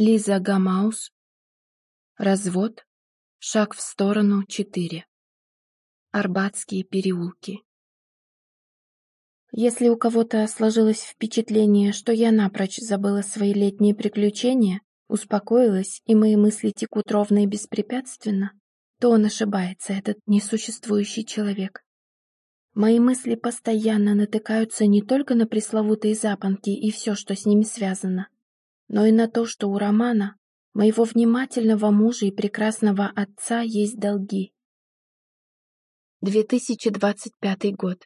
Лиза Гамаус. Развод. Шаг в сторону 4. Арбатские переулки. Если у кого-то сложилось впечатление, что я напрочь забыла свои летние приключения, успокоилась, и мои мысли текут ровно и беспрепятственно, то он ошибается, этот несуществующий человек. Мои мысли постоянно натыкаются не только на пресловутые запонки и все, что с ними связано, но и на то, что у Романа, моего внимательного мужа и прекрасного отца, есть долги. 2025 год.